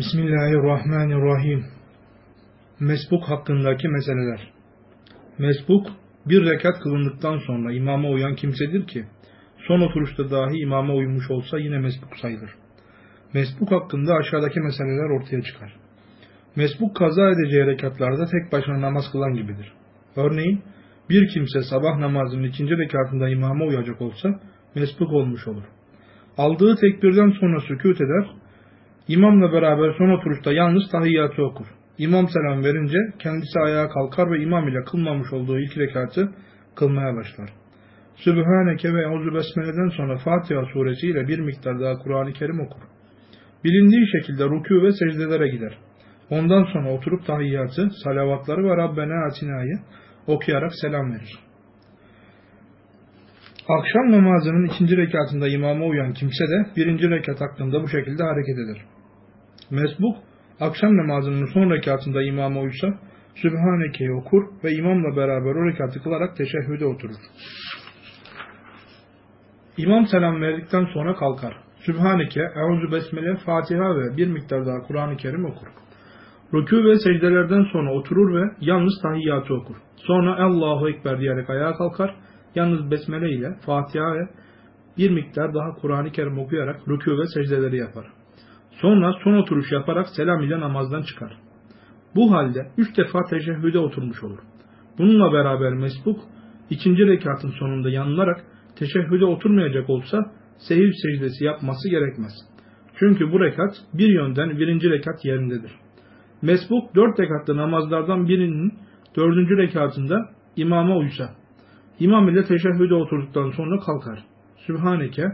Bismillahirrahmanirrahim. Mesbuk hakkındaki meseleler. Mesbuk, bir rekat kılındıktan sonra imama uyan kimsedir ki, son oturuşta dahi imama uymuş olsa yine mesbuk sayılır. Mesbuk hakkında aşağıdaki meseleler ortaya çıkar. Mesbuk kaza edeceği rekatlarda tek başına namaz kılan gibidir. Örneğin, bir kimse sabah namazının ikinci rekatında imama uyacak olsa, mesbuk olmuş olur. Aldığı tekbirden sonra sükut eder, İmamla beraber son oturuşta yalnız tahiyyatı okur. İmam selam verince kendisi ayağa kalkar ve imam ile kılmamış olduğu ilk rekatı kılmaya başlar. Sübhaneke ve Euzu Besmele'den sonra Fatiha suresi ile bir miktar daha Kur'an-ı Kerim okur. Bilindiği şekilde rükû ve secdelere gider. Ondan sonra oturup tahiyyatı, salavatları ve Rabbena Atina'yı okuyarak selam verir. Akşam namazının ikinci rekatında imama uyan kimse de birinci rekat hakkında bu şekilde hareket eder. Mesbuk, akşam namazının son rekatında imama uysa, Sübhaneke'yi okur ve imamla beraber o rekatı kılarak teşehhüde oturur. İmam selam verdikten sonra kalkar. Sübhaneke, Euzu Besmele, Fatiha ve bir miktar daha Kur'an-ı Kerim okur. Rükû ve secdelerden sonra oturur ve yalnız tahiyyatı okur. Sonra Allahu Ekber diyerek ayağa kalkar. Yalnız Besmele ile Fatiha ve bir miktar daha Kur'an-ı Kerim okuyarak rükû ve secdeleri yapar. Sonra son oturuş yaparak selam ile namazdan çıkar. Bu halde üç defa teşehhüde oturmuş olur. Bununla beraber mesbuk ikinci rekatın sonunda yanılarak teşehhüde oturmayacak olsa sehiv secdesi yapması gerekmez. Çünkü bu rekat bir yönden birinci rekat yerindedir. Mesbuk dört rekatlı namazlardan birinin dördüncü rekatında imama uysa, imam ile teşehhüde oturduktan sonra kalkar. Sübhaneke,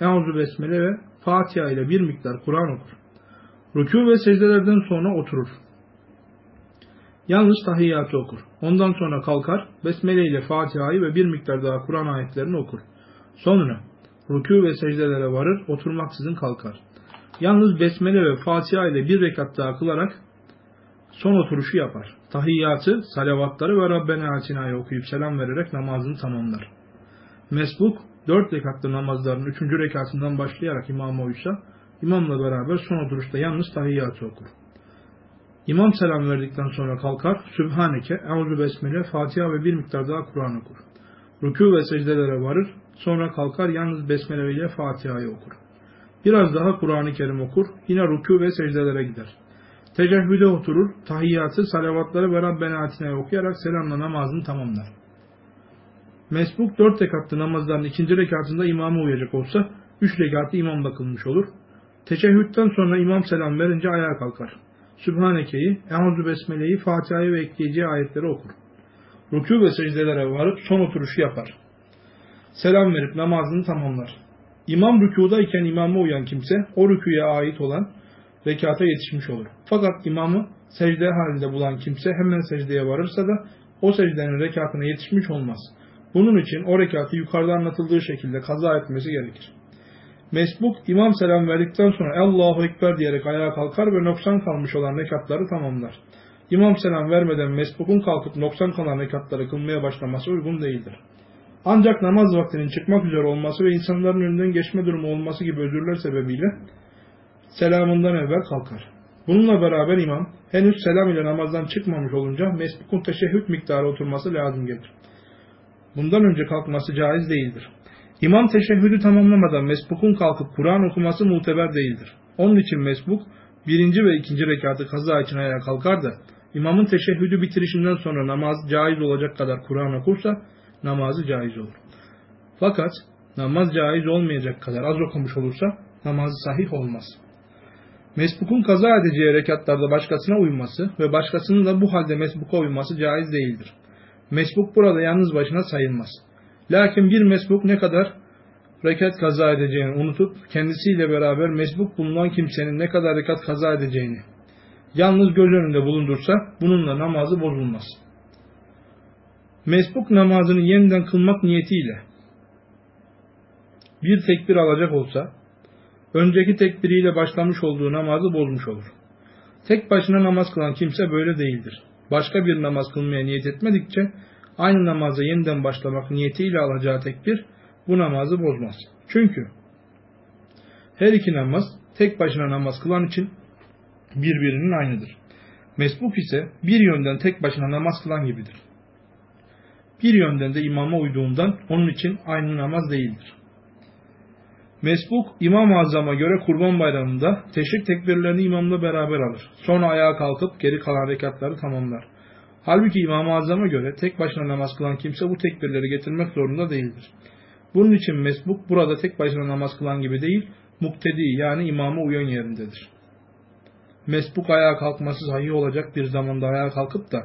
Euzu Besmele ve Fatiha ile bir miktar Kur'an okur. Rükû ve secdelerden sonra oturur. Yalnız tahiyyatı okur. Ondan sonra kalkar, Besmele ile Fatiha'yı ve bir miktar daha Kur'an ayetlerini okur. Sonra rükû ve secdelere varır, oturmaksızın kalkar. Yalnız Besmele ve Fatiha ile bir rekat daha kılarak son oturuşu yapar. Tahiyyatı, salavatları ve Rabbena Atina'yı okuyup selam vererek namazını tamamlar. Mesbuk, dört rekatlı namazların üçüncü rekatından başlayarak imama uysa, imamla beraber son oturuşta yalnız tahiyyatı okur. İmam selam verdikten sonra kalkar, Sübhaneke, Euzu Besmele, Fatiha ve bir miktar daha Kur'an okur. Rükû ve secdelere varır, sonra kalkar yalnız Besmele ile Fatiha'yı okur. Biraz daha Kur'an-ı Kerim okur, yine rükû ve secdelere gider. Tecehhüde oturur, tahiyyatı, salavatları ve Rabbena Atina'yı okuyarak selamla namazını tamamlar. Mesbuk dört rekatlı namazların ikinci rekatında imama uyacak olsa, üç rekatı imamla kılmış olur. Teşehhütten sonra imam selam verince ayağa kalkar. Sübhaneke'yi, Euzu Besmele'yi, Fatiha'yı ve ekleyeceği ayetleri okur. Rükû ve secdelere varıp son oturuşu yapar. Selam verip namazını tamamlar. İmam rükûdayken imama uyan kimse o rüküye ait olan rekata yetişmiş olur. Fakat imamı secde halinde bulan kimse hemen secdeye varırsa da o secdenin rekatına yetişmiş olmaz. Bunun için o rekatı yukarıda anlatıldığı şekilde kaza etmesi gerekir. Mesbuk imam selam verdikten sonra Allahu Ekber diyerek ayağa kalkar ve noksan kalmış olan rekatları tamamlar. İmam selam vermeden mesbukun kalkıp noksan kalan rekatları kılmaya başlaması uygun değildir. Ancak namaz vaktinin çıkmak üzere olması ve insanların önünden geçme durumu olması gibi özürler sebebiyle selamından evvel kalkar. Bununla beraber imam henüz selam ile namazdan çıkmamış olunca mesbukun teşehhüt miktarı oturması lazım gelir. Bundan önce kalkması caiz değildir. İmam teşehhüdü tamamlamadan mesbukun kalkıp Kur'an okuması muteber değildir. Onun için mesbuk birinci ve ikinci rekatı kaza için ayağa kalkar da imamın teşehhüdü bitirişinden sonra namaz caiz olacak kadar Kur'an okursa namazı caiz olur. Fakat namaz caiz olmayacak kadar az okumuş olursa namazı sahih olmaz. Mesbukun kaza edeceği rekatlarda başkasına uyması ve başkasının da bu halde mesbuka uyması caiz değildir. Mesbuk burada yalnız başına sayılmaz. Lakin bir mesbuk ne kadar rekat kaza edeceğini unutup kendisiyle beraber mesbuk bulunan kimsenin ne kadar rekat kaza edeceğini yalnız göz önünde bulundursa bununla namazı bozulmaz. Mesbuk namazını yeniden kılmak niyetiyle bir tekbir alacak olsa önceki tekbiriyle başlamış olduğu namazı bozmuş olur. Tek başına namaz kılan kimse böyle değildir. Başka bir namaz kılmaya niyet etmedikçe aynı namaza yeniden başlamak niyetiyle alacağı tekbir bu namazı bozmaz. Çünkü her iki namaz tek başına namaz kılan için birbirinin aynıdır. Mesbuk ise bir yönden tek başına namaz kılan gibidir. Bir yönden de imama uyduğundan onun için aynı namaz değildir. Mesbuk İmam-ı Azam'a göre kurban bayramında teşrik tekbirlerini imamla beraber alır. Sonra ayağa kalkıp geri kalan rekatları tamamlar. Halbuki İmam-ı Azam'a göre tek başına namaz kılan kimse bu tekbirleri getirmek zorunda değildir. Bunun için mesbuk burada tek başına namaz kılan gibi değil, muktedi yani imama uyan yerindedir. Mesbuk ayağa kalkması sahih olacak bir zamanda ayağa kalkıp da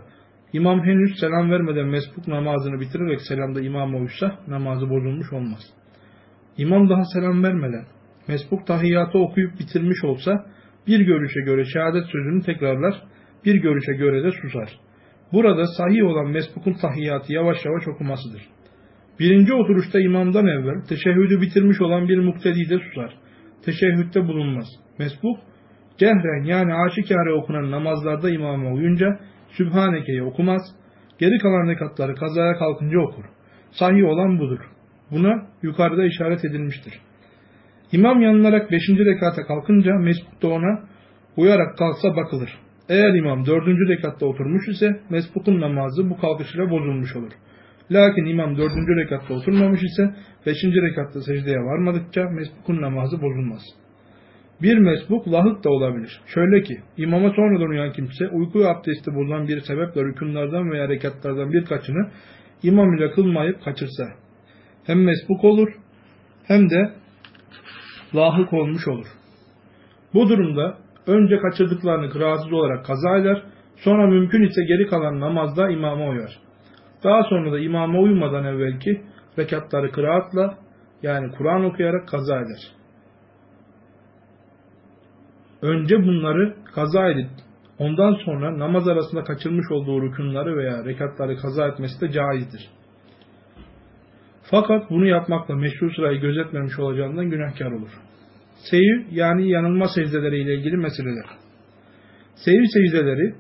imam henüz selam vermeden mesbuk namazını bitirerek selamda imama uysa namazı bozulmuş olmaz. İmam daha selam vermeden mesbuk tahiyyatı okuyup bitirmiş olsa bir görüşe göre şehadet sözünü tekrarlar, bir görüşe göre de susar. Burada sahih olan mesbukun tahiyyatı yavaş yavaş okumasıdır. Birinci oturuşta imamdan evvel teşehhüdü bitirmiş olan bir muktedi de susar. Teşehhütte bulunmaz. Mesbuk, cehren yani aşikare okunan namazlarda imama uyunca Sübhaneke'yi okumaz, geri kalan rekatları kazaya kalkınca okur. Sahih olan budur. Buna yukarıda işaret edilmiştir. İmam yanılarak beşinci rekata kalkınca mesbuk da ona uyarak kalksa bakılır. Eğer imam dördüncü rekatta oturmuş ise mesbukun namazı bu kalkışıyla bozulmuş olur. Lakin imam dördüncü rekatta oturmamış ise beşinci rekatta secdeye varmadıkça mesbukun namazı bozulmaz. Bir mesbuk lahık da olabilir. Şöyle ki imama sonradan uyan kimse uyku abdesti bozan bir sebeple rükunlardan veya rekatlardan birkaçını imam ile kılmayıp kaçırsa hem mesbuk olur hem de lahık olmuş olur. Bu durumda önce kaçırdıklarını kıraatsız olarak kaza eder, sonra mümkün ise geri kalan namazda imama uyar. Daha sonra da imama uymadan evvelki rekatları kıraatla yani Kur'an okuyarak kaza eder. Önce bunları kaza edip ondan sonra namaz arasında kaçırmış olduğu rükunları veya rekatları kaza etmesi de caizdir. Fakat bunu yapmakla meşru sırayı gözetmemiş olacağından günahkar olur. Seyir yani yanılma secdeleri ile ilgili meseleler. Seyir secdeleri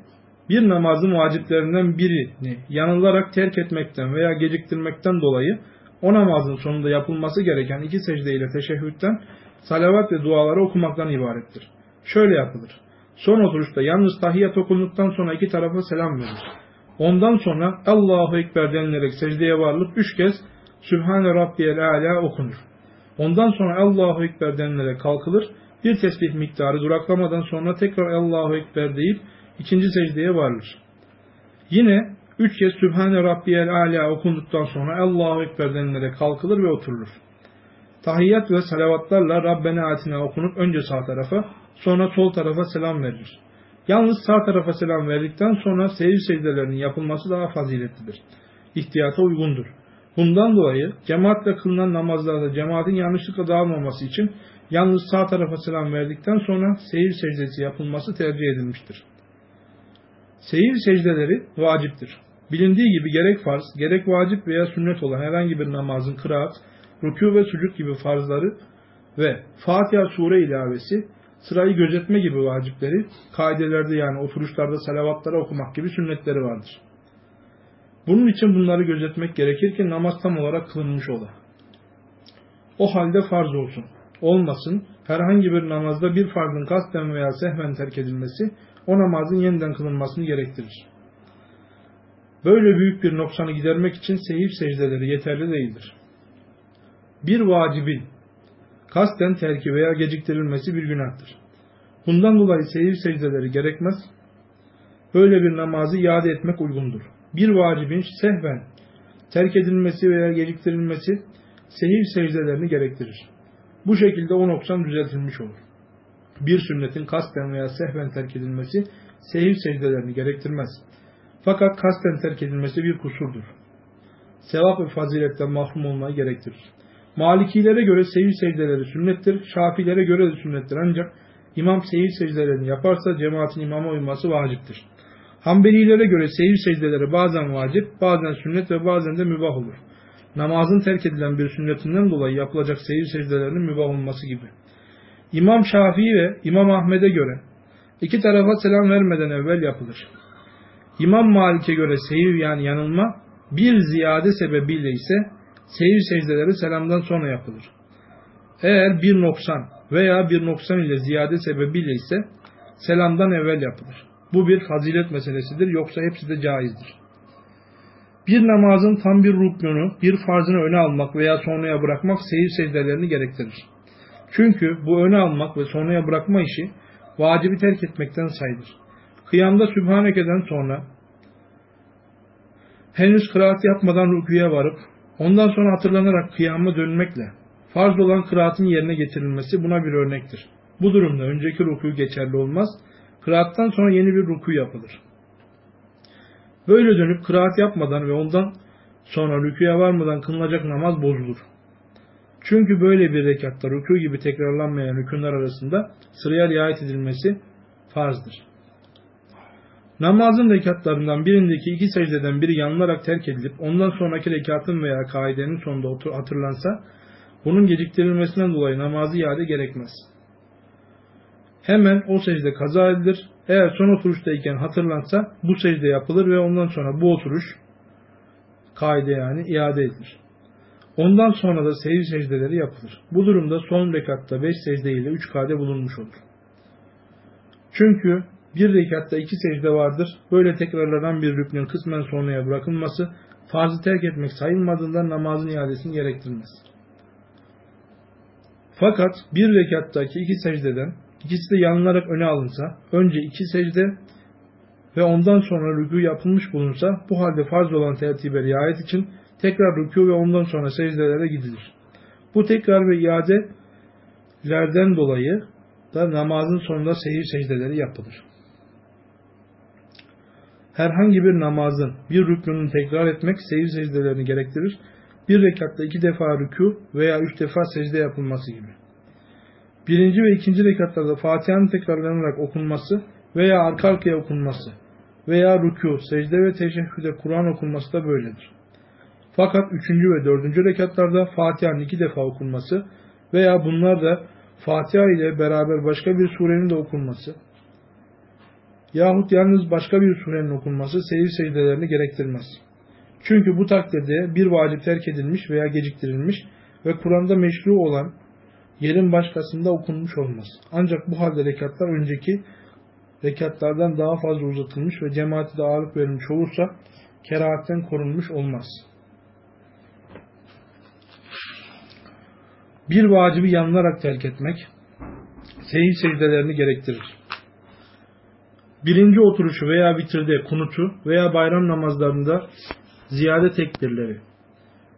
bir namazın vaciplerinden birini yanılarak terk etmekten veya geciktirmekten dolayı o namazın sonunda yapılması gereken iki secde ile teşehhütten salavat ve duaları okumaktan ibarettir. Şöyle yapılır. Son oturuşta yalnız tahiyyat okunduktan sonra iki tarafa selam verilir. Ondan sonra Allahu Ekber denilerek secdeye varılıp üç kez Sübhane Rabbiyel Ala okunur. Ondan sonra Allahu Ekber denilerek kalkılır. Bir tesbih miktarı duraklamadan sonra tekrar Allahu Ekber deyip ikinci secdeye varılır. Yine üç kez Sübhane Rabbiyel Ala okunduktan sonra Allahu Ekber denilerek kalkılır ve oturulur. Tahiyyat ve salavatlarla Rabbena Atina okunup önce sağ tarafa sonra sol tarafa selam verilir. Yalnız sağ tarafa selam verdikten sonra seyir secdelerinin yapılması daha faziletlidir. İhtiyata uygundur. Bundan dolayı cemaatle kılınan namazlarda cemaatin yanlışlıkla dağılmaması için yalnız sağ tarafa selam verdikten sonra seyir secdesi yapılması tercih edilmiştir. Seyir secdeleri vaciptir. Bilindiği gibi gerek farz, gerek vacip veya sünnet olan herhangi bir namazın kıraat, rükû ve sucud gibi farzları ve Fatiha sure ilavesi, sırayı gözetme gibi vacipleri, kaidelerde yani oturuşlarda salavatları okumak gibi sünnetleri vardır. Bunun için bunları gözetmek gerekir ki namaz tam olarak kılınmış ola. O halde farz olsun. Olmasın, herhangi bir namazda bir farzın kasten veya sehven terk edilmesi, o namazın yeniden kılınmasını gerektirir. Böyle büyük bir noksanı gidermek için seyif secdeleri yeterli değildir. Bir vacibin kasten terki veya geciktirilmesi bir günahtır. Bundan dolayı seyif secdeleri gerekmez. Böyle bir namazı iade etmek uygundur bir vacibin sehven terk edilmesi veya geciktirilmesi sehir secdelerini gerektirir. Bu şekilde o noksan düzeltilmiş olur. Bir sünnetin kasten veya sehven terk edilmesi sehir secdelerini gerektirmez. Fakat kasten terk edilmesi bir kusurdur. Sevap ve faziletten mahrum olmayı gerektirir. Malikilere göre seyir secdeleri sünnettir, Şafilere göre de sünnettir ancak imam seyir secdelerini yaparsa cemaatin imama uyması vaciptir. Hanbelilere göre seyir secdeleri bazen vacip, bazen sünnet ve bazen de mübah olur. Namazın terk edilen bir sünnetinden dolayı yapılacak seyir secdelerinin mübah olması gibi. İmam Şafii ve İmam Ahmet'e göre iki tarafa selam vermeden evvel yapılır. İmam Malik'e göre seyir yani yanılma bir ziyade sebebiyle ise seyir secdeleri selamdan sonra yapılır. Eğer bir noksan veya bir noksan ile ziyade sebebiyle ise selamdan evvel yapılır. Bu bir fazilet meselesidir yoksa hepsi de caizdir. Bir namazın tam bir ruknunu, bir farzını öne almak veya sonraya bırakmak seyir secdelerini gerektirir. Çünkü bu öne almak ve sonraya bırakma işi vacibi terk etmekten sayılır. Kıyamda Sübhaneke'den sonra henüz kıraat yapmadan rüküye varıp ondan sonra hatırlanarak kıyama dönmekle farz olan kıraatın yerine getirilmesi buna bir örnektir. Bu durumda önceki ruku geçerli olmaz, kıraattan sonra yeni bir ruku yapılır. Böyle dönüp kıraat yapmadan ve ondan sonra rüküye varmadan kılınacak namaz bozulur. Çünkü böyle bir rekatta rükû gibi tekrarlanmayan rükünler arasında sıraya riayet edilmesi farzdır. Namazın rekatlarından birindeki iki secdeden biri yanılarak terk edilip ondan sonraki rekatın veya kaidenin sonunda hatırlansa bunun geciktirilmesinden dolayı namazı iade gerekmez. Hemen o secde kaza edilir. Eğer son oturuştayken hatırlansa bu secde yapılır ve ondan sonra bu oturuş kaide yani iade edilir. Ondan sonra da secde secdeleri yapılır. Bu durumda son rekatta 5 secde ile 3 kade bulunmuş olur. Çünkü bir rekatta iki secde vardır. Böyle tekrarlanan bir rüknün kısmen sonraya bırakılması farzı terk etmek sayılmadığından namazın iadesini gerektirmez. Fakat bir rekattaki iki secdeden ikisi de yanılarak öne alınsa, önce iki secde ve ondan sonra rükû yapılmış bulunsa, bu halde farz olan tertibe riayet için tekrar rükû ve ondan sonra secdelere gidilir. Bu tekrar ve iadelerden dolayı da namazın sonunda seyir secdeleri yapılır. Herhangi bir namazın bir rüknünü tekrar etmek seyir secdelerini gerektirir. Bir rekatta iki defa rükû veya üç defa secde yapılması gibi. Birinci ve ikinci rekatlarda Fatiha'nın tekrarlanarak okunması veya arka arkaya okunması veya rükû, secde ve teşehhüde Kur'an okunması da böyledir. Fakat üçüncü ve dördüncü rekatlarda Fatiha'nın iki defa okunması veya bunlar da Fatiha ile beraber başka bir surenin de okunması yahut yalnız başka bir surenin okunması seyir secdelerini gerektirmez. Çünkü bu takdirde bir vacip terk edilmiş veya geciktirilmiş ve Kur'an'da meşru olan yerin başkasında okunmuş olmaz. Ancak bu halde rekatlar önceki rekatlardan daha fazla uzatılmış ve cemaati de ağırlık verilmiş olursa kerahatten korunmuş olmaz. Bir vacibi yanılarak terk etmek seyir secdelerini gerektirir. Birinci oturuşu veya bitirde kunutu veya bayram namazlarında ziyade tekbirleri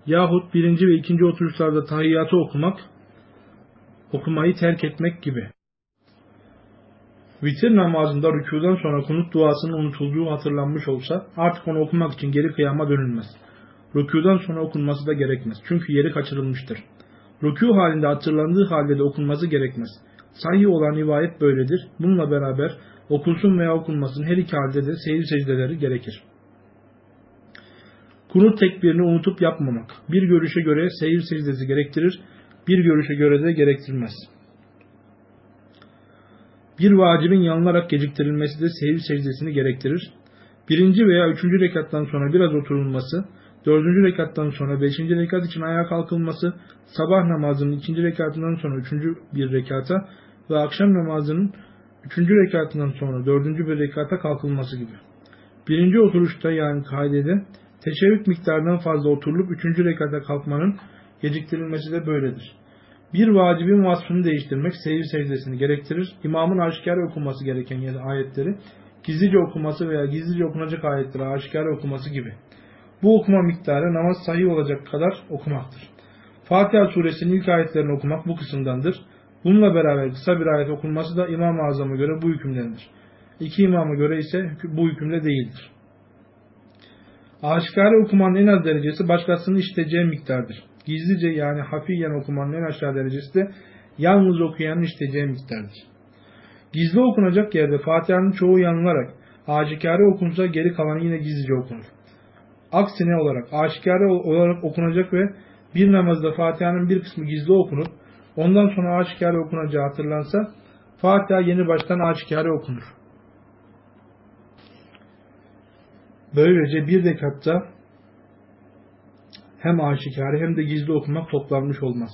yahut birinci ve ikinci oturuşlarda tahiyyatı okumak okumayı terk etmek gibi. Vitir namazında rükudan sonra kunut duasının unutulduğu hatırlanmış olsa artık onu okumak için geri kıyama dönülmez. Rükudan sonra okunması da gerekmez. Çünkü yeri kaçırılmıştır. Rükû halinde hatırlandığı halde de okunması gerekmez. Sahih olan rivayet böyledir. Bununla beraber okunsun veya okunmasın her iki halde de seyir secdeleri gerekir. Kunut tekbirini unutup yapmamak. Bir görüşe göre seyir secdesi gerektirir, bir görüşe göre de gerektirmez. Bir vacibin yanılarak geciktirilmesi de seyir secdesini gerektirir. Birinci veya üçüncü rekattan sonra biraz oturulması, dördüncü rekattan sonra beşinci rekat için ayağa kalkılması, sabah namazının ikinci rekatından sonra üçüncü bir rekata ve akşam namazının üçüncü rekatından sonra dördüncü bir rekata kalkılması gibi. Birinci oturuşta yani kaidede teşebbüt miktarından fazla oturulup üçüncü rekata kalkmanın geciktirilmesi de böyledir. Bir vacibin vasfını değiştirmek seyir secdesini gerektirir. İmamın aşikar okuması gereken ayetleri gizlice okuması veya gizlice okunacak ayetleri aşikar okuması gibi. Bu okuma miktarı namaz sahih olacak kadar okumaktır. Fatiha suresinin ilk ayetlerini okumak bu kısımdandır. Bununla beraber kısa bir ayet okunması da İmam-ı Azam'a göre bu hükümdendir. İki imama göre ise bu hükümde değildir. Aşikare okumanın en az derecesi başkasının işiteceği miktardır. Gizlice yani hafiyen okumanın en aşağı derecesi de yalnız okuyanın işiteceği miktardır. Gizli okunacak yerde Fatiha'nın çoğu yanılarak aşikare okunsa geri kalanı yine gizlice okunur. Aksine olarak aşikare olarak okunacak ve bir namazda Fatiha'nın bir kısmı gizli okunup ondan sonra aşikare okunacağı hatırlansa Fatiha yeni baştan aşikare okunur. Böylece bir rekatta hem aşikare hem de gizli okumak toplanmış olmaz.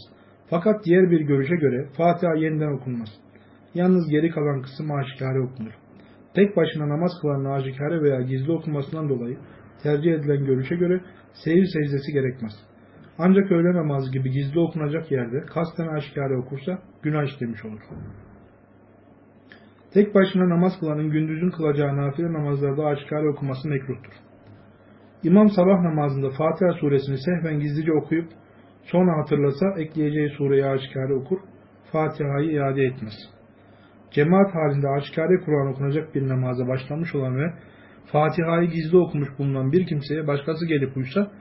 Fakat diğer bir görüşe göre Fatiha yeniden okunmaz. Yalnız geri kalan kısım aşikare okunur. Tek başına namaz kılanın aşikare veya gizli okumasından dolayı tercih edilen görüşe göre seyir secdesi gerekmez. Ancak öğle namazı gibi gizli okunacak yerde kasten aşikare okursa günah işlemiş olur. Tek başına namaz kılanın gündüzün kılacağı nafile namazlarda aşikare okuması mekruhtur. İmam sabah namazında Fatiha suresini sehven gizlice okuyup sonra hatırlasa ekleyeceği sureyi aşikare okur, Fatiha'yı iade etmez. Cemaat halinde aşikare Kur'an okunacak bir namaza başlamış olan ve Fatiha'yı gizli okumuş bulunan bir kimseye başkası gelip uysa,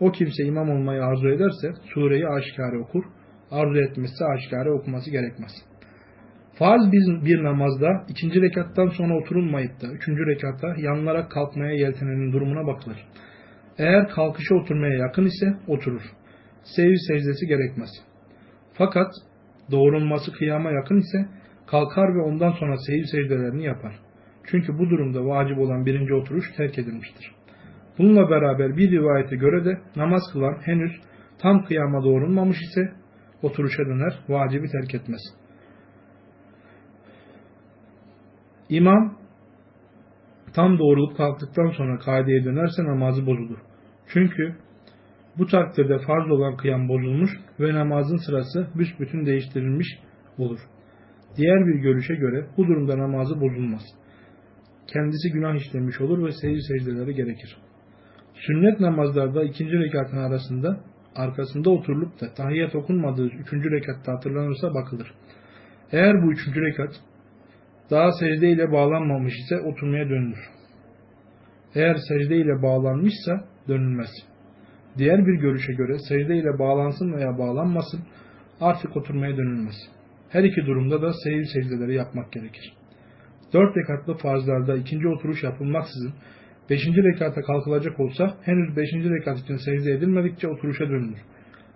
o kimse imam olmayı arzu ederse sureyi aşikare okur, arzu etmezse aşikare okuması gerekmez. Farz bir, namazda ikinci rekattan sonra oturulmayıp da üçüncü rekatta yanılarak kalkmaya yeltenenin durumuna bakılır. Eğer kalkışa oturmaya yakın ise oturur. Sevi secdesi gerekmez. Fakat doğrulması kıyama yakın ise kalkar ve ondan sonra sehiv secdelerini yapar. Çünkü bu durumda vacip olan birinci oturuş terk edilmiştir. Bununla beraber bir rivayete göre de namaz kılan henüz tam kıyama doğrulmamış ise oturuşa döner, vacibi terk etmez. İmam tam doğrulup kalktıktan sonra kaideye dönerse namazı bozulur. Çünkü bu takdirde farz olan kıyam bozulmuş ve namazın sırası büsbütün değiştirilmiş olur. Diğer bir görüşe göre bu durumda namazı bozulmaz. Kendisi günah işlemiş olur ve seyir secdeleri gerekir. Sünnet namazlarda ikinci rekatın arasında arkasında oturulup da tahiyyat okunmadığı üçüncü rekatta hatırlanırsa bakılır. Eğer bu üçüncü rekat daha secde ile bağlanmamış ise oturmaya dönülür. Eğer secde ile bağlanmışsa dönülmez. Diğer bir görüşe göre secde ile bağlansın veya bağlanmasın artık oturmaya dönülmez. Her iki durumda da seyir secdeleri yapmak gerekir. Dört rekatlı farzlarda ikinci oturuş yapılmaksızın beşinci rekata kalkılacak olsa henüz beşinci rekat için secde edilmedikçe oturuşa dönülür.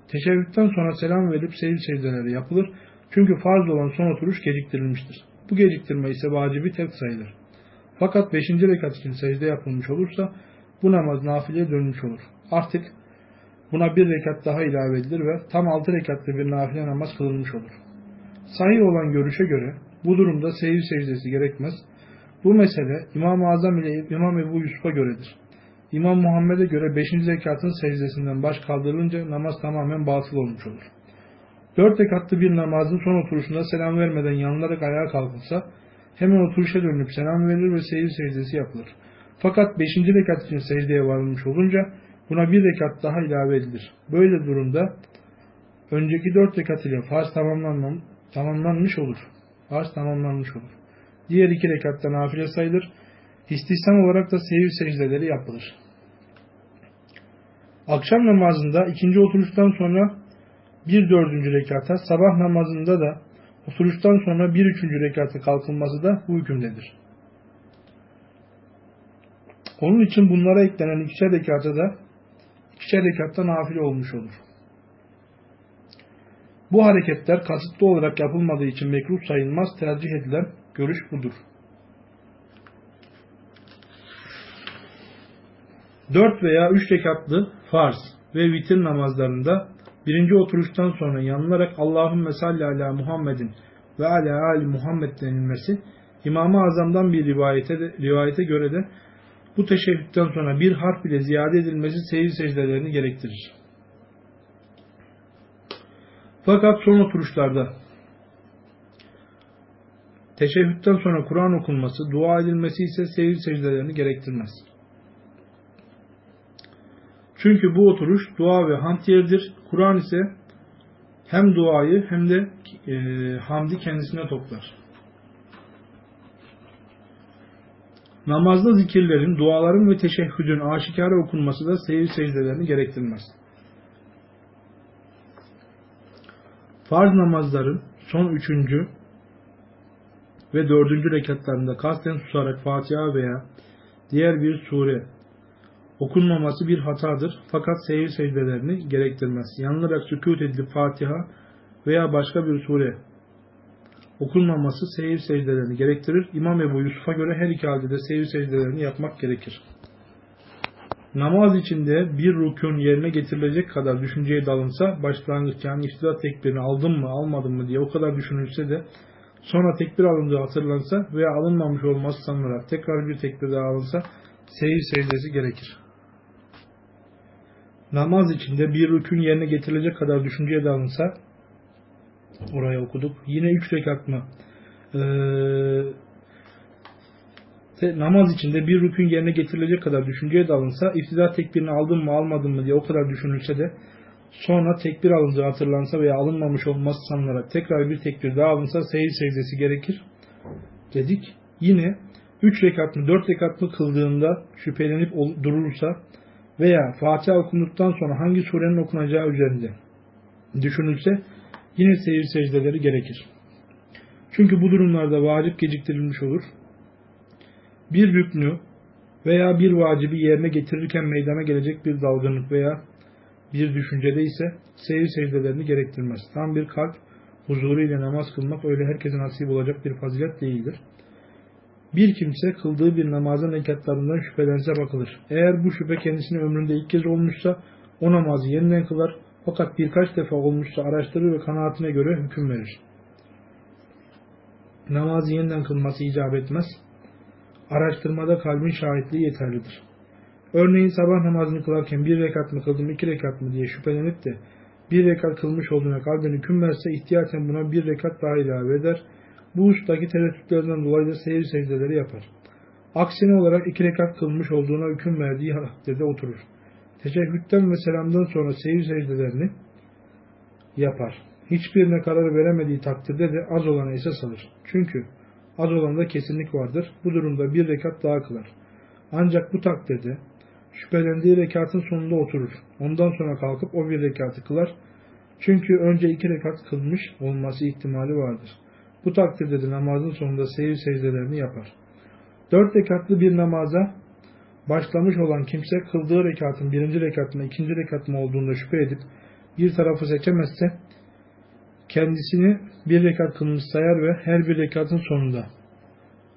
Teşebbütten sonra selam verip seyir secdeleri yapılır çünkü farz olan son oturuş geciktirilmiştir. Bu geciktirme ise vacibi tek sayılır. Fakat beşinci rekat için secde yapılmış olursa bu namaz nafileye dönmüş olur. Artık buna bir rekat daha ilave edilir ve tam altı rekatlı bir nafile namaz kılınmış olur. Sahih olan görüşe göre bu durumda seyir secdesi gerekmez. Bu mesele İmam-ı Azam ile İmam Ebu Yusuf'a göredir. İmam Muhammed'e göre 5. rekatın secdesinden baş kaldırılınca namaz tamamen batıl olmuş olur. Dört rekatlı bir namazın son oturuşunda selam vermeden yanılarak ayağa kalkılsa hemen oturuşa dönüp selam verilir ve seyir secdesi yapılır. Fakat beşinci rekat için secdeye varılmış olunca buna bir rekat daha ilave edilir. Böyle durumda önceki dört rekat ile farz tamamlanmış olur. Farz tamamlanmış olur. Diğer iki rekatta nafile sayılır. İstihsan olarak da seyir secdeleri yapılır. Akşam namazında ikinci oturuştan sonra bir dördüncü rekata, sabah namazında da oturuştan sonra bir üçüncü rekata kalkılması da bu hükümdedir. Onun için bunlara eklenen ikişer rekata da ikişer rekatta nafile olmuş olur. Bu hareketler kasıtlı olarak yapılmadığı için mekruh sayılmaz tercih edilen görüş budur. Dört veya üç rekatlı farz ve vitir namazlarında birinci oturuştan sonra yanılarak Allahümme salli ala Muhammedin ve ala ali Muhammed denilmesi İmam-ı Azam'dan bir rivayete, de, rivayete göre de bu teşebbütten sonra bir harf bile ziyade edilmesi seyir secdelerini gerektirir. Fakat son oturuşlarda teşebbütten sonra Kur'an okunması, dua edilmesi ise seyir secdelerini gerektirmez. Çünkü bu oturuş dua ve hamd yeridir. Kur'an ise hem duayı hem de e, hamdi kendisine toplar. Namazda zikirlerin, duaların ve teşehhüdün aşikare okunması da seyir secdelerini gerektirmez. Farz namazların son üçüncü ve dördüncü rekatlarında kasten susarak Fatiha veya diğer bir sure okunmaması bir hatadır fakat seyir secdelerini gerektirmez. Yanılarak sükut edilip Fatiha veya başka bir sure okunmaması seyir secdelerini gerektirir. İmam Ebu Yusuf'a göre her iki halde de seyir secdelerini yapmak gerekir. Namaz içinde bir rükün yerine getirilecek kadar düşünceye dalınsa başlangıç yani iftira tekbirini aldım mı almadım mı diye o kadar düşünülse de sonra tekbir alındığı hatırlansa veya alınmamış olması sanılarak tekrar bir tekbir daha alınsa seyir secdesi gerekir. Namaz içinde bir rükün yerine getirilecek kadar düşünceye dalınsa oraya okuduk. Yine üç rekat mı? Ee, namaz içinde bir rükün yerine getirilecek kadar düşünceye dalınsa iftida tekbirini aldım mı almadım mı diye o kadar düşünülse de sonra tekbir alınca hatırlansa veya alınmamış olması sanılarak tekrar bir tekbir daha alınsa seyir secdesi gerekir dedik. Yine 3 rekat mı 4 rekat mı kıldığında şüphelenip durulursa veya Fatiha okunduktan sonra hangi surenin okunacağı üzerinde düşünülse yine seyir secdeleri gerekir. Çünkü bu durumlarda vacip geciktirilmiş olur. Bir rüknü veya bir vacibi yerine getirirken meydana gelecek bir dalgınlık veya bir düşüncede ise seyir secdelerini gerektirmez. Tam bir kalp huzuru ile namaz kılmak öyle herkesin nasip olacak bir fazilet değildir. Bir kimse kıldığı bir namazın rekatlarından şüphelense bakılır. Eğer bu şüphe kendisine ömründe ilk kez olmuşsa o namazı yeniden kılar fakat birkaç defa olmuşsa araştırır ve kanaatine göre hüküm verir. Namazı yeniden kılması icap etmez. Araştırmada kalbin şahitliği yeterlidir. Örneğin sabah namazını kılarken bir rekat mı kıldım, iki rekat mı diye şüphelenip de bir rekat kılmış olduğuna kalben hüküm verse ihtiyaten buna bir rekat daha ilave eder. Bu ustaki tereddütlerden dolayı da seyir secdeleri yapar. Aksine olarak iki rekat kılmış olduğuna hüküm verdiği takdirde oturur. Teşehhütten ve selamdan sonra seyir secdelerini yapar. Hiçbirine karar veremediği takdirde de az olanı esas alır. Çünkü az olanda kesinlik vardır. Bu durumda bir rekat daha kılar. Ancak bu takdirde şüphelendiği rekatın sonunda oturur. Ondan sonra kalkıp o bir rekatı kılar. Çünkü önce iki rekat kılmış olması ihtimali vardır. Bu takdirde de namazın sonunda seyir secdelerini yapar. Dört rekatlı bir namaza başlamış olan kimse kıldığı rekatın birinci rekat mı ikinci rekat mı olduğunda şüphe edip bir tarafı seçemezse kendisini bir rekat kılmış sayar ve her bir rekatın sonunda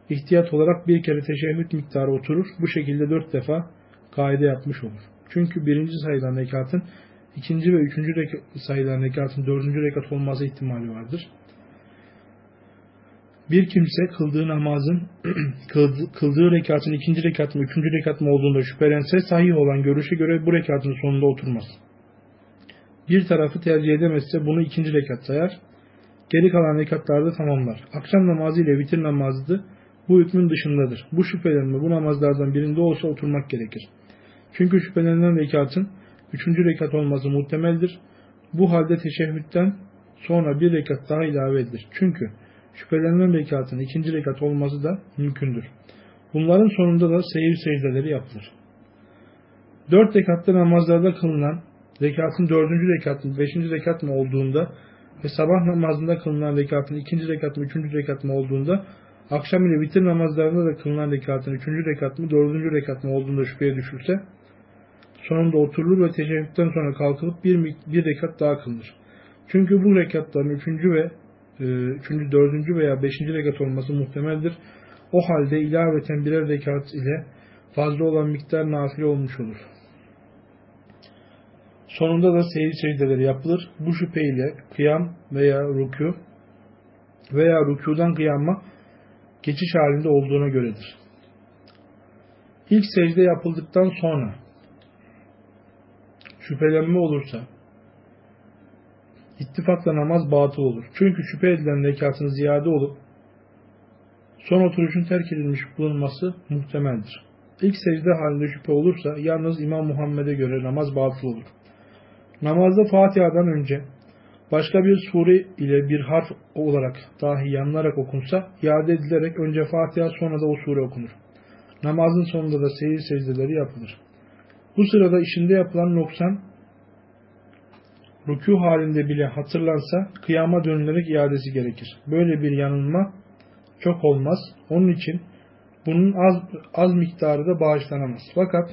ihtiyat olarak bir kere teşehhüt miktarı oturur. Bu şekilde dört defa kaide yapmış olur. Çünkü birinci sayılan rekatın ikinci ve üçüncü sayılan rekatın dördüncü rekat olması ihtimali vardır. Bir kimse kıldığı namazın kıldığı rekatın ikinci rekat mı üçüncü rekat mı olduğunda şüphelense sahih olan görüşe göre bu rekatın sonunda oturmaz. Bir tarafı tercih edemezse bunu ikinci rekat sayar. Geri kalan rekatlarda tamamlar. Akşam namazı ile vitir namazı bu hükmün dışındadır. Bu şüphelenme bu namazlardan birinde olsa oturmak gerekir. Çünkü şüphelenen rekatın üçüncü rekat olması muhtemeldir. Bu halde teşehhütten sonra bir rekat daha ilave edilir. Çünkü şüphelenen rekatın ikinci rekat olması da mümkündür. Bunların sonunda da seyir secdeleri yapılır. Dört rekatlı namazlarda kılınan rekatın dördüncü rekat mı, beşinci rekat mı olduğunda ve sabah namazında kılınan rekatın ikinci rekat mı, üçüncü rekat mı olduğunda akşam ile vitir namazlarında da kılınan rekatın üçüncü rekat mı, dördüncü rekat mı olduğunda şüpheye düşürse sonunda oturulur ve teşekkürden sonra kalkılıp bir, bir rekat daha kılınır. Çünkü bu rekatların üçüncü ve e, üçüncü, dördüncü veya beşinci rekat olması muhtemeldir. O halde ilaveten birer rekat ile fazla olan miktar nafile olmuş olur. Sonunda da seyir secdeleri yapılır. Bu şüpheyle kıyam veya rükû veya rükudan kıyama geçiş halinde olduğuna göredir. İlk secde yapıldıktan sonra şüphelenme olursa ittifakla namaz batıl olur. Çünkü şüphe edilen rekatın ziyade olup son oturuşun terk edilmiş bulunması muhtemeldir. İlk secde halinde şüphe olursa yalnız İmam Muhammed'e göre namaz batıl olur. Namazda Fatiha'dan önce başka bir sure ile bir harf olarak dahi yanılarak okunsa iade edilerek önce Fatiha sonra da o sure okunur. Namazın sonunda da seyir secdeleri yapılır. Bu sırada işinde yapılan noksan rükû halinde bile hatırlansa kıyama dönülerek iadesi gerekir. Böyle bir yanılma çok olmaz. Onun için bunun az, az miktarı da bağışlanamaz. Fakat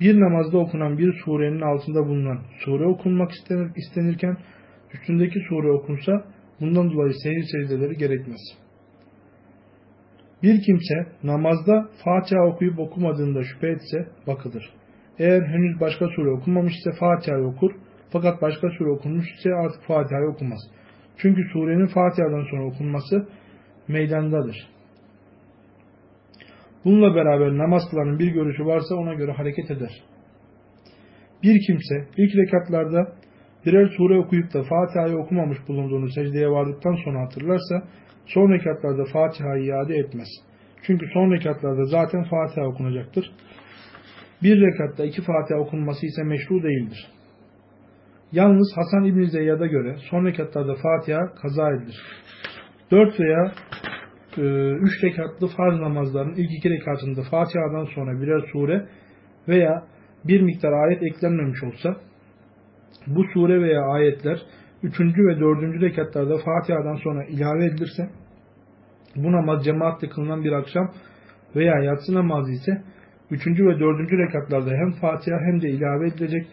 bir namazda okunan bir surenin altında bulunan sure okunmak istenir, istenirken üstündeki sure okunsa bundan dolayı seyir secdeleri gerekmez. Bir kimse namazda Fatiha okuyup okumadığında şüphe etse bakılır. Eğer henüz başka sure okunmamış ise Fatiha'yı okur. Fakat başka sure okunmuş ise artık Fatiha'yı okumaz. Çünkü surenin Fatiha'dan sonra okunması meydandadır. Bununla beraber namaz kılanın bir görüşü varsa ona göre hareket eder. Bir kimse ilk rekatlarda birer sure okuyup da Fatiha'yı okumamış bulunduğunu secdeye vardıktan sonra hatırlarsa son rekatlarda Fatiha'yı iade etmez. Çünkü son rekatlarda zaten Fatiha okunacaktır. Bir rekatta iki Fatiha okunması ise meşru değildir. Yalnız Hasan İbn Zeyyad'a göre son rekatlarda Fatiha kaza edilir. Dört veya e, üç rekatlı farz namazların ilk iki rekatında Fatiha'dan sonra birer sure veya bir miktar ayet eklenmemiş olsa bu sure veya ayetler üçüncü ve dördüncü rekatlarda Fatiha'dan sonra ilave edilirse bu namaz cemaatle kılınan bir akşam veya yatsı namazı ise üçüncü ve dördüncü rekatlarda hem Fatiha hem de ilave edilecek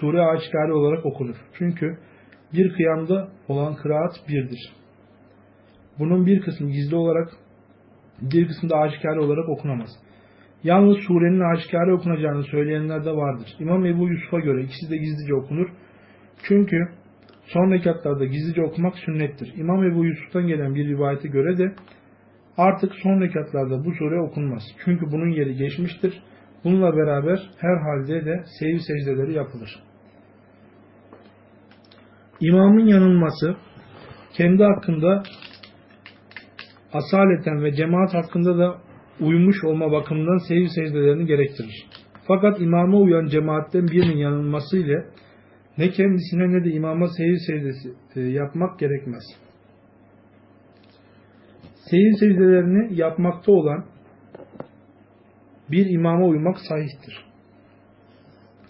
sure aşikari olarak okunur. Çünkü bir kıyamda olan kıraat birdir. Bunun bir kısmı gizli olarak bir kısmı da aşikari olarak okunamaz. Yalnız surenin aşikari okunacağını söyleyenler de vardır. İmam Ebu Yusuf'a göre ikisi de gizlice okunur. Çünkü son rekatlarda gizlice okumak sünnettir. İmam Ebu Yusuf'tan gelen bir rivayete göre de artık son rekatlarda bu sure okunmaz. Çünkü bunun yeri geçmiştir. Bununla beraber her halde de sev secdeleri yapılır. İmamın yanılması kendi hakkında asaleten ve cemaat hakkında da uymuş olma bakımından sev secdelerini gerektirir. Fakat imama uyan cemaatten birinin yanılması ile ne kendisine ne de imama sev secdesi e, yapmak gerekmez. Sev secdelerini yapmakta olan bir imama uymak sahihtir.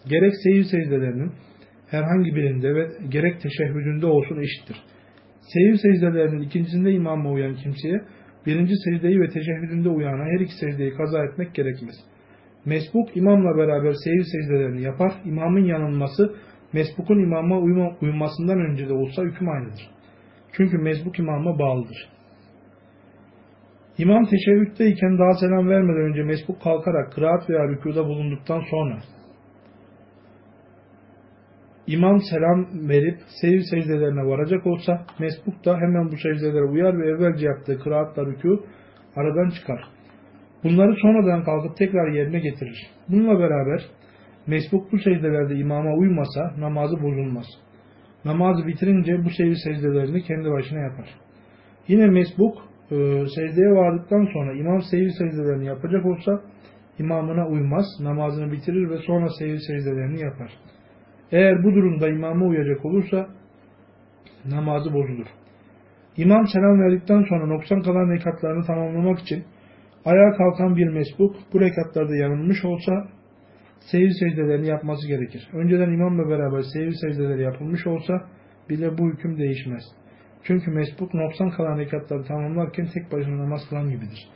Gerek seyir secdelerinin herhangi birinde ve gerek teşehhüdünde olsun eşittir. Seyir secdelerinin ikincisinde imama uyan kimseye birinci secdeyi ve teşehhüdünde uyana her iki secdeyi kaza etmek gerekmez. Mesbuk imamla beraber seyir secdelerini yapar. İmamın yanılması mesbukun imama uyma, uymasından önce de olsa hüküm aynıdır. Çünkü mesbuk imama bağlıdır. İmam teşebbütteyken daha selam vermeden önce mesbuk kalkarak kıraat veya rükuda bulunduktan sonra imam selam verip seyir secdelerine varacak olsa mesbuk da hemen bu secdelere uyar ve evvelce yaptığı kıraatla rükû aradan çıkar. Bunları sonradan kalkıp tekrar yerine getirir. Bununla beraber mesbuk bu secdelerde imama uymasa namazı bozulmaz. Namazı bitirince bu seyir secdelerini kendi başına yapar. Yine mesbuk e, secdeye vardıktan sonra imam seyir secdelerini yapacak olsa imamına uymaz, namazını bitirir ve sonra seyir secdelerini yapar. Eğer bu durumda imama uyacak olursa namazı bozulur. İmam selam verdikten sonra noksan kalan rekatlarını tamamlamak için ayağa kalkan bir mesbuk bu rekatlarda yanılmış olsa seyir secdelerini yapması gerekir. Önceden imamla beraber seyir secdeleri yapılmış olsa bile bu hüküm değişmez. Çünkü mesbuk noksan kalan rekatları tamamlarken tek başına namaz kılan gibidir.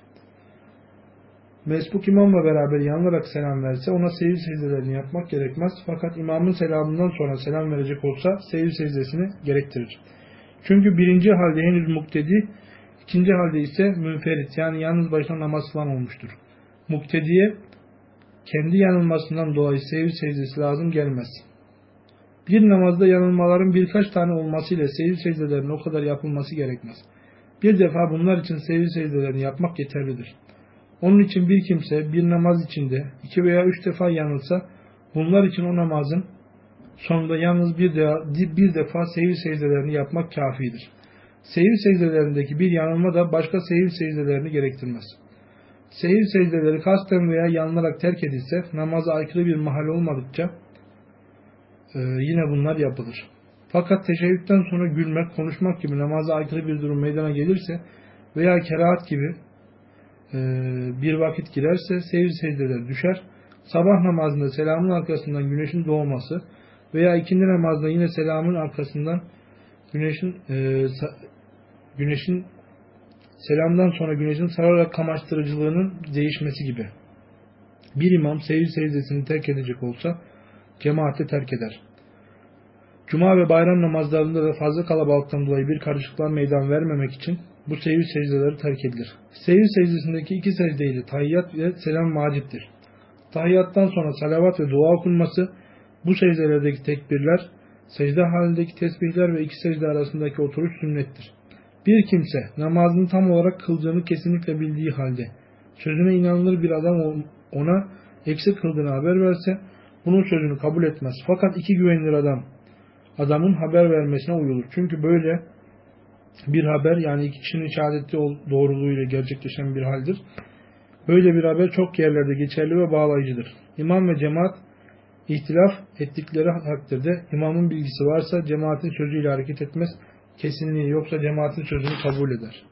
Mesbuk imamla beraber yanılarak selam verse ona seyir secdelerini yapmak gerekmez. Fakat imamın selamından sonra selam verecek olsa seyir secdesini gerektirir. Çünkü birinci halde henüz muktedi, ikinci halde ise münferit yani yalnız başına namaz kılan olmuştur. Muktediye kendi yanılmasından dolayı seyir secdesi lazım gelmez. Bir namazda yanılmaların birkaç tane olmasıyla seyir secdelerinin o kadar yapılması gerekmez. Bir defa bunlar için seyir secdelerini yapmak yeterlidir. Onun için bir kimse bir namaz içinde iki veya üç defa yanılsa bunlar için o namazın sonunda yalnız bir, defa, bir defa seyir secdelerini yapmak kafidir. Seyir secdelerindeki bir yanılma da başka seyir secdelerini gerektirmez. Seyir secdeleri kasten veya yanılarak terk edilse namaza aykırı bir mahal olmadıkça e, yine bunlar yapılır. Fakat teşebbütten sonra gülmek, konuşmak gibi namaza aykırı bir durum meydana gelirse veya kerahat gibi e, bir vakit girerse seyir secdeleri düşer. Sabah namazında selamın arkasından güneşin doğması veya ikindi namazda yine selamın arkasından güneşin e, güneşin selamdan sonra güneşin sararak kamaştırıcılığının değişmesi gibi. Bir imam seyir secdesini terk edecek olsa cemaati terk eder. Cuma ve bayram namazlarında da fazla kalabalıktan dolayı bir karışıklığa meydan vermemek için bu seyir secdeleri terk edilir. Seyir secdesindeki iki secdeyle tahiyyat ve selam vaciptir. Tahiyyattan sonra salavat ve dua okunması, bu secdelerdeki tekbirler, secde halindeki tesbihler ve iki secde arasındaki oturuş sünnettir. Bir kimse namazını tam olarak kıldığını kesinlikle bildiği halde sözüne inanılır bir adam ona eksik kıldığını haber verse bunun sözünü kabul etmez. Fakat iki güvenilir adam adamın haber vermesine uyulur. Çünkü böyle bir haber yani iki kişinin şehadeti doğruluğuyla gerçekleşen bir haldir. Böyle bir haber çok yerlerde geçerli ve bağlayıcıdır. İmam ve cemaat ihtilaf ettikleri takdirde imamın bilgisi varsa cemaatin sözüyle hareket etmez, kesinliği yoksa cemaatin sözünü kabul eder.